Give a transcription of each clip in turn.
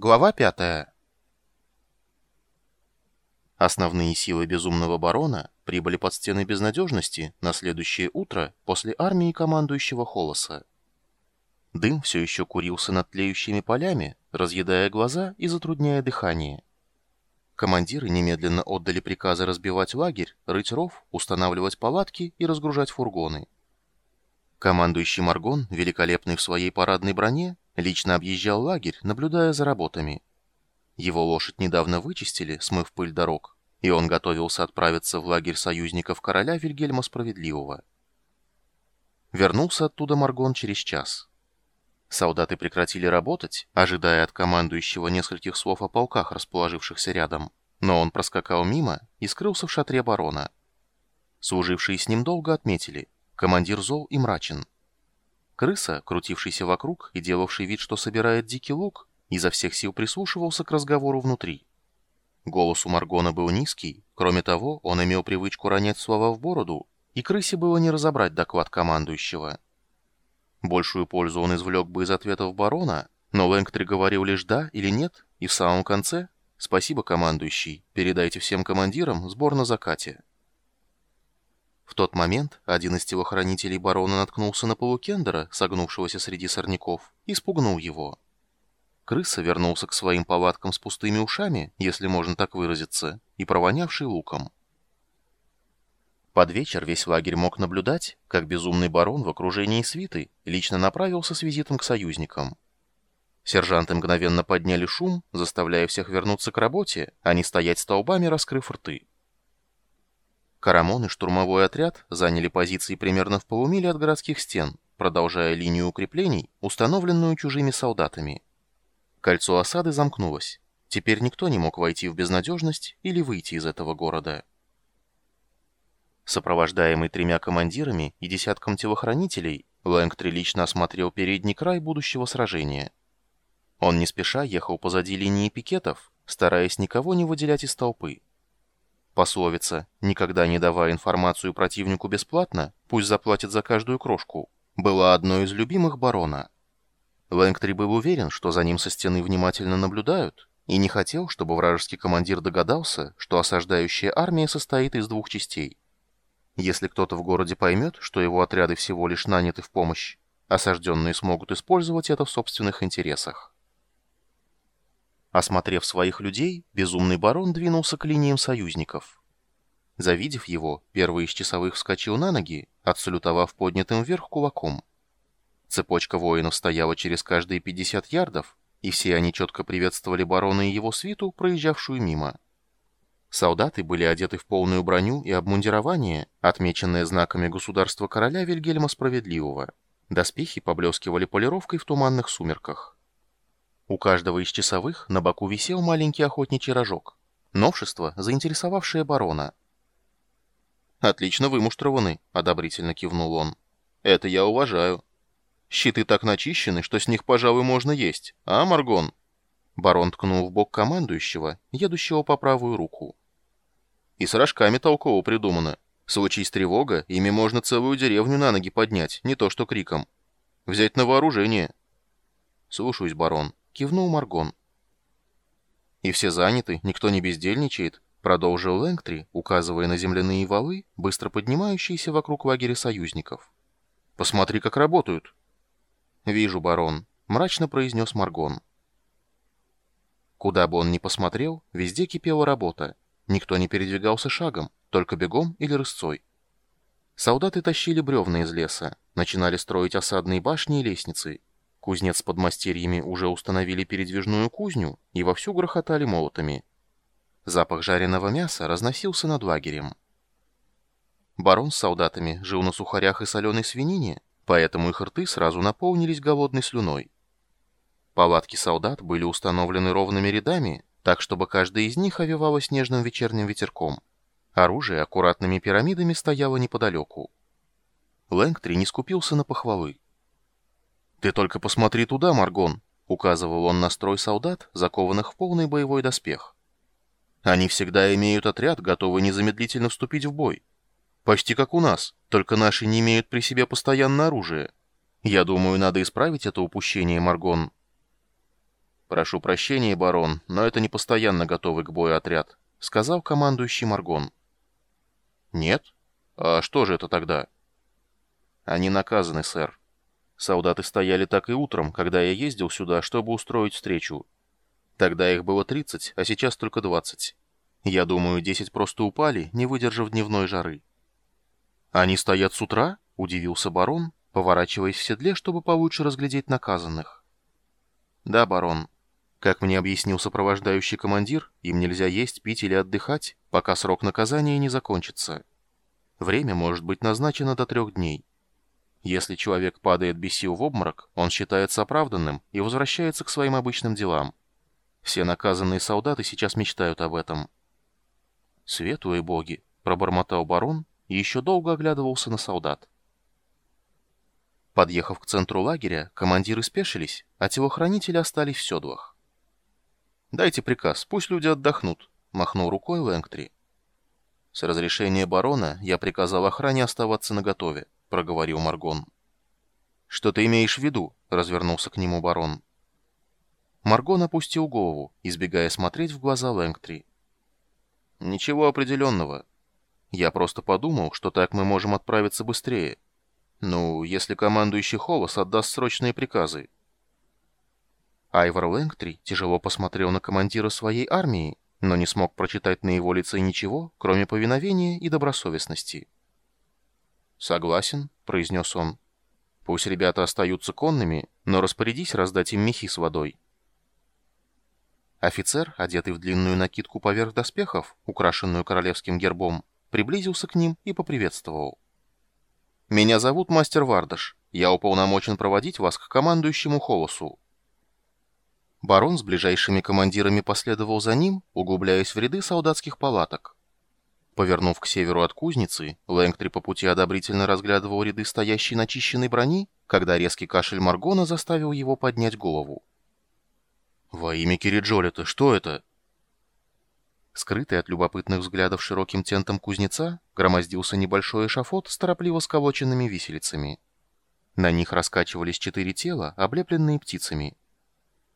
Глава 5. Основные силы безумного барона прибыли под стены безнадежности на следующее утро после армии командующего Холоса. Дым все еще курился над тлеющими полями, разъедая глаза и затрудняя дыхание. Командиры немедленно отдали приказы разбивать лагерь, рыть ров, устанавливать палатки и разгружать фургоны. Командующий Маргон, великолепный в своей парадной броне, лично объезжал лагерь, наблюдая за работами. Его лошадь недавно вычистили, смыв пыль дорог, и он готовился отправиться в лагерь союзников короля Вильгельма Справедливого. Вернулся оттуда Маргон через час. Солдаты прекратили работать, ожидая от командующего нескольких слов о полках, расположившихся рядом, но он проскакал мимо и скрылся в шатре барона. Служившие с ним долго отметили, командир зол и мрачен. Крыса, крутившийся вокруг и делавший вид, что собирает дикий лук, изо всех сил прислушивался к разговору внутри. Голос у Маргона был низкий, кроме того, он имел привычку ронять слова в бороду, и крысе было не разобрать доклад командующего. Большую пользу он извлек бы из ответов барона, но Лэнгтри говорил лишь «да» или «нет», и в самом конце «Спасибо, командующий, передайте всем командирам сбор на закате». В тот момент один из телохранителей барона наткнулся на полукендера, согнувшегося среди сорняков, и спугнул его. Крыса вернулся к своим палаткам с пустыми ушами, если можно так выразиться, и провонявший луком. Под вечер весь лагерь мог наблюдать, как безумный барон в окружении свиты лично направился с визитом к союзникам. Сержанты мгновенно подняли шум, заставляя всех вернуться к работе, а не стоять столбами, раскрыв рты. Карамон и штурмовой отряд заняли позиции примерно в полумиле от городских стен, продолжая линию укреплений, установленную чужими солдатами. Кольцо осады замкнулось. Теперь никто не мог войти в безнадежность или выйти из этого города. Сопровождаемый тремя командирами и десятком телохранителей, Лэнгтри лично осмотрел передний край будущего сражения. Он не спеша ехал позади линии пикетов, стараясь никого не выделять из толпы. Пословица «никогда не давая информацию противнику бесплатно, пусть заплатит за каждую крошку» была одной из любимых барона. Лэнгтри был уверен, что за ним со стены внимательно наблюдают, и не хотел, чтобы вражеский командир догадался, что осаждающая армия состоит из двух частей. Если кто-то в городе поймет, что его отряды всего лишь наняты в помощь, осажденные смогут использовать это в собственных интересах. Осмотрев своих людей, безумный барон двинулся к линиям союзников. Завидев его, первый из часовых вскочил на ноги, отсалютовав поднятым вверх кулаком. Цепочка воинов стояла через каждые 50 ярдов, и все они четко приветствовали барона и его свиту, проезжавшую мимо. Солдаты были одеты в полную броню и обмундирование, отмеченное знаками государства короля Вильгельма Справедливого. Доспехи поблескивали полировкой в туманных сумерках. У каждого из часовых на боку висел маленький охотничий рожок. Новшество, заинтересовавшее барона. «Отлично вымуштрованы», — одобрительно кивнул он. «Это я уважаю. Щиты так начищены, что с них, пожалуй, можно есть. А, Маргон?» Барон ткнул в бок командующего, едущего по правую руку. «И с рожками толково придумано. Случись тревога, ими можно целую деревню на ноги поднять, не то что криком. Взять на вооружение». «Слушаюсь, барон», кивнул Маргон. «И все заняты, никто не бездельничает», — продолжил Лэнгтри, указывая на земляные валы, быстро поднимающиеся вокруг лагеря союзников. «Посмотри, как работают». «Вижу, барон», — мрачно произнес Маргон. Куда бы он ни посмотрел, везде кипела работа. Никто не передвигался шагом, только бегом или рысцой. Солдаты тащили бревна из леса, начинали строить осадные башни и лестницы, Кузнец с подмастерьями уже установили передвижную кузню и вовсю грохотали молотами. Запах жареного мяса разносился над лагерем. Барон с солдатами жил на сухарях и соленой свинине, поэтому их рты сразу наполнились голодной слюной. Палатки солдат были установлены ровными рядами, так чтобы каждая из них овивала снежным вечерним ветерком. Оружие аккуратными пирамидами стояло неподалеку. Лэнгтри не скупился на похвалы. «Ты только посмотри туда, Маргон!» — указывал он на строй солдат, закованных в полный боевой доспех. «Они всегда имеют отряд, готовый незамедлительно вступить в бой. Почти как у нас, только наши не имеют при себе постоянное оружие. Я думаю, надо исправить это упущение, Маргон». «Прошу прощения, барон, но это не постоянно готовый к бою отряд», — сказал командующий Маргон. «Нет? А что же это тогда?» «Они наказаны, сэр. Солдаты стояли так и утром, когда я ездил сюда, чтобы устроить встречу. Тогда их было 30, а сейчас только 20. Я думаю, 10 просто упали, не выдержав дневной жары». «Они стоят с утра?» — удивился барон, поворачиваясь в седле, чтобы получше разглядеть наказанных. «Да, барон. Как мне объяснил сопровождающий командир, им нельзя есть, пить или отдыхать, пока срок наказания не закончится. Время может быть назначено до трех дней. Если человек падает без сил в обморок, он считается оправданным и возвращается к своим обычным делам. Все наказанные солдаты сейчас мечтают об этом». «Светлые боги!» — пробормотал барон и еще долго оглядывался на солдат. Подъехав к центру лагеря, командиры спешились, а телохранители остались в седлах. «Дайте приказ, пусть люди отдохнут», — махнул рукой Лэнгтри. «С разрешения барона я приказал охране оставаться наготове», — проговорил Маргон. «Что ты имеешь в виду?» — развернулся к нему барон. Маргон опустил голову, избегая смотреть в глаза Лэнгтри. «Ничего определенного. Я просто подумал, что так мы можем отправиться быстрее. Ну, если командующий Холос отдаст срочные приказы». Айвор Лэнгтри тяжело посмотрел на командира своей армии, но не смог прочитать на его лице ничего, кроме повиновения и добросовестности. «Согласен», — произнес он. «Пусть ребята остаются конными, но распорядись раздать им мехи с водой». Офицер, одетый в длинную накидку поверх доспехов, украшенную королевским гербом, приблизился к ним и поприветствовал. «Меня зовут мастер Вардаш. Я уполномочен проводить вас к командующему Холосу». Барон с ближайшими командирами последовал за ним, углубляясь в ряды солдатских палаток. Повернув к северу от кузницы, Лэнгтри по пути одобрительно разглядывал ряды стоящей начищенной брони, когда резкий кашель Маргона заставил его поднять голову. «Во имя Кириджолета, что это?» Скрытый от любопытных взглядов широким тентом кузнеца, громоздился небольшой эшафот с торопливо сколоченными виселицами. На них раскачивались четыре тела, облепленные птицами.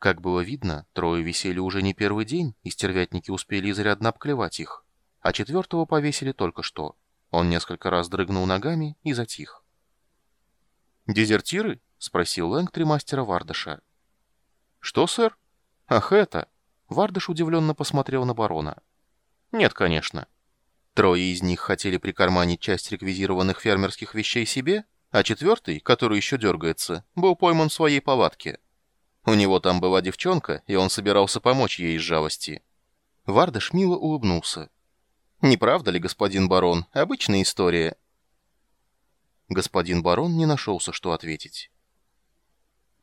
Как было видно, трое висели уже не первый день, и стервятники успели изрядно обклевать их, а четвертого повесили только что. Он несколько раз дрыгнул ногами и затих. «Дезертиры?» — спросил Лэнгтри мастера Вардаша. «Что, сэр?» «Ах, это!» Вардыш удивленно посмотрел на барона. «Нет, конечно. Трое из них хотели прикарманить часть реквизированных фермерских вещей себе, а четвертый, который еще дергается, был пойман в своей палатке. У него там была девчонка, и он собирался помочь ей из жалости». Вардыш мило улыбнулся. «Не правда ли, господин барон? Обычная история». Господин барон не нашелся, что ответить.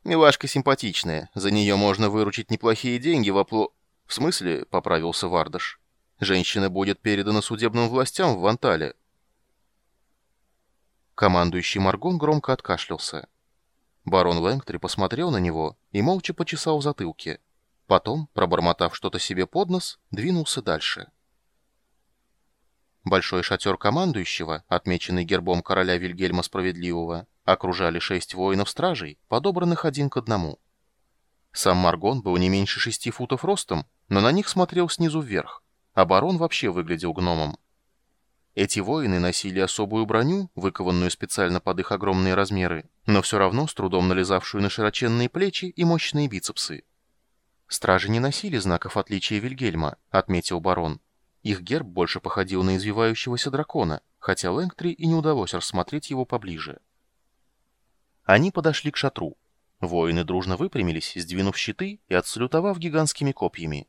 Милашка симпатичная, за нее можно выручить неплохие деньги в опло... В смысле, поправился Вардаш. Женщина будет передана судебным властям в Вантале. Командующий Маргон громко откашлялся. Барон Лэнгтри посмотрел на него и молча почесал в затылке. Потом, пробормотав что-то себе под нос, двинулся дальше. Большой шатер командующего, отмеченный гербом короля Вильгельма Справедливого, окружали шесть воинов-стражей, подобранных один к одному. Сам Маргон был не меньше шести футов ростом, но на них смотрел снизу вверх, а барон вообще выглядел гномом. Эти воины носили особую броню, выкованную специально под их огромные размеры, но все равно с трудом налезавшую на широченные плечи и мощные бицепсы. Стражи не носили знаков отличия Вильгельма, отметил барон. Их герб больше походил на извивающегося дракона, хотя Лэнгтри и не удалось рассмотреть его поближе. Они подошли к шатру. Воины дружно выпрямились, сдвинув щиты и отсалютовав гигантскими копьями.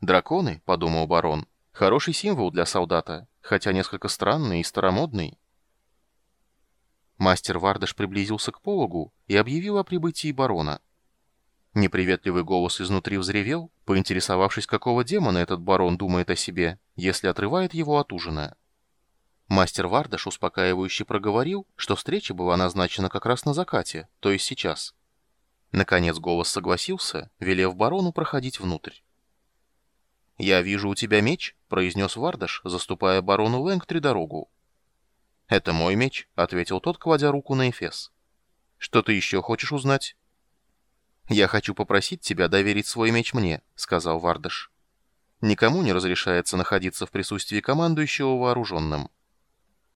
«Драконы», — подумал барон, — «хороший символ для солдата, хотя несколько странный и старомодный». Мастер Вардаш приблизился к пологу и объявил о прибытии барона. Неприветливый голос изнутри взревел, поинтересовавшись, какого демона этот барон думает о себе, если отрывает его от ужина. Мастер Вардаш успокаивающе проговорил, что встреча была назначена как раз на закате, то есть сейчас. Наконец голос согласился, велев барону проходить внутрь. «Я вижу у тебя меч», — произнес Вардаш, заступая барону Лэнгтри дорогу. «Это мой меч», — ответил тот, кладя руку на Эфес. «Что ты еще хочешь узнать?» «Я хочу попросить тебя доверить свой меч мне», — сказал Вардыш. «Никому не разрешается находиться в присутствии командующего вооруженным.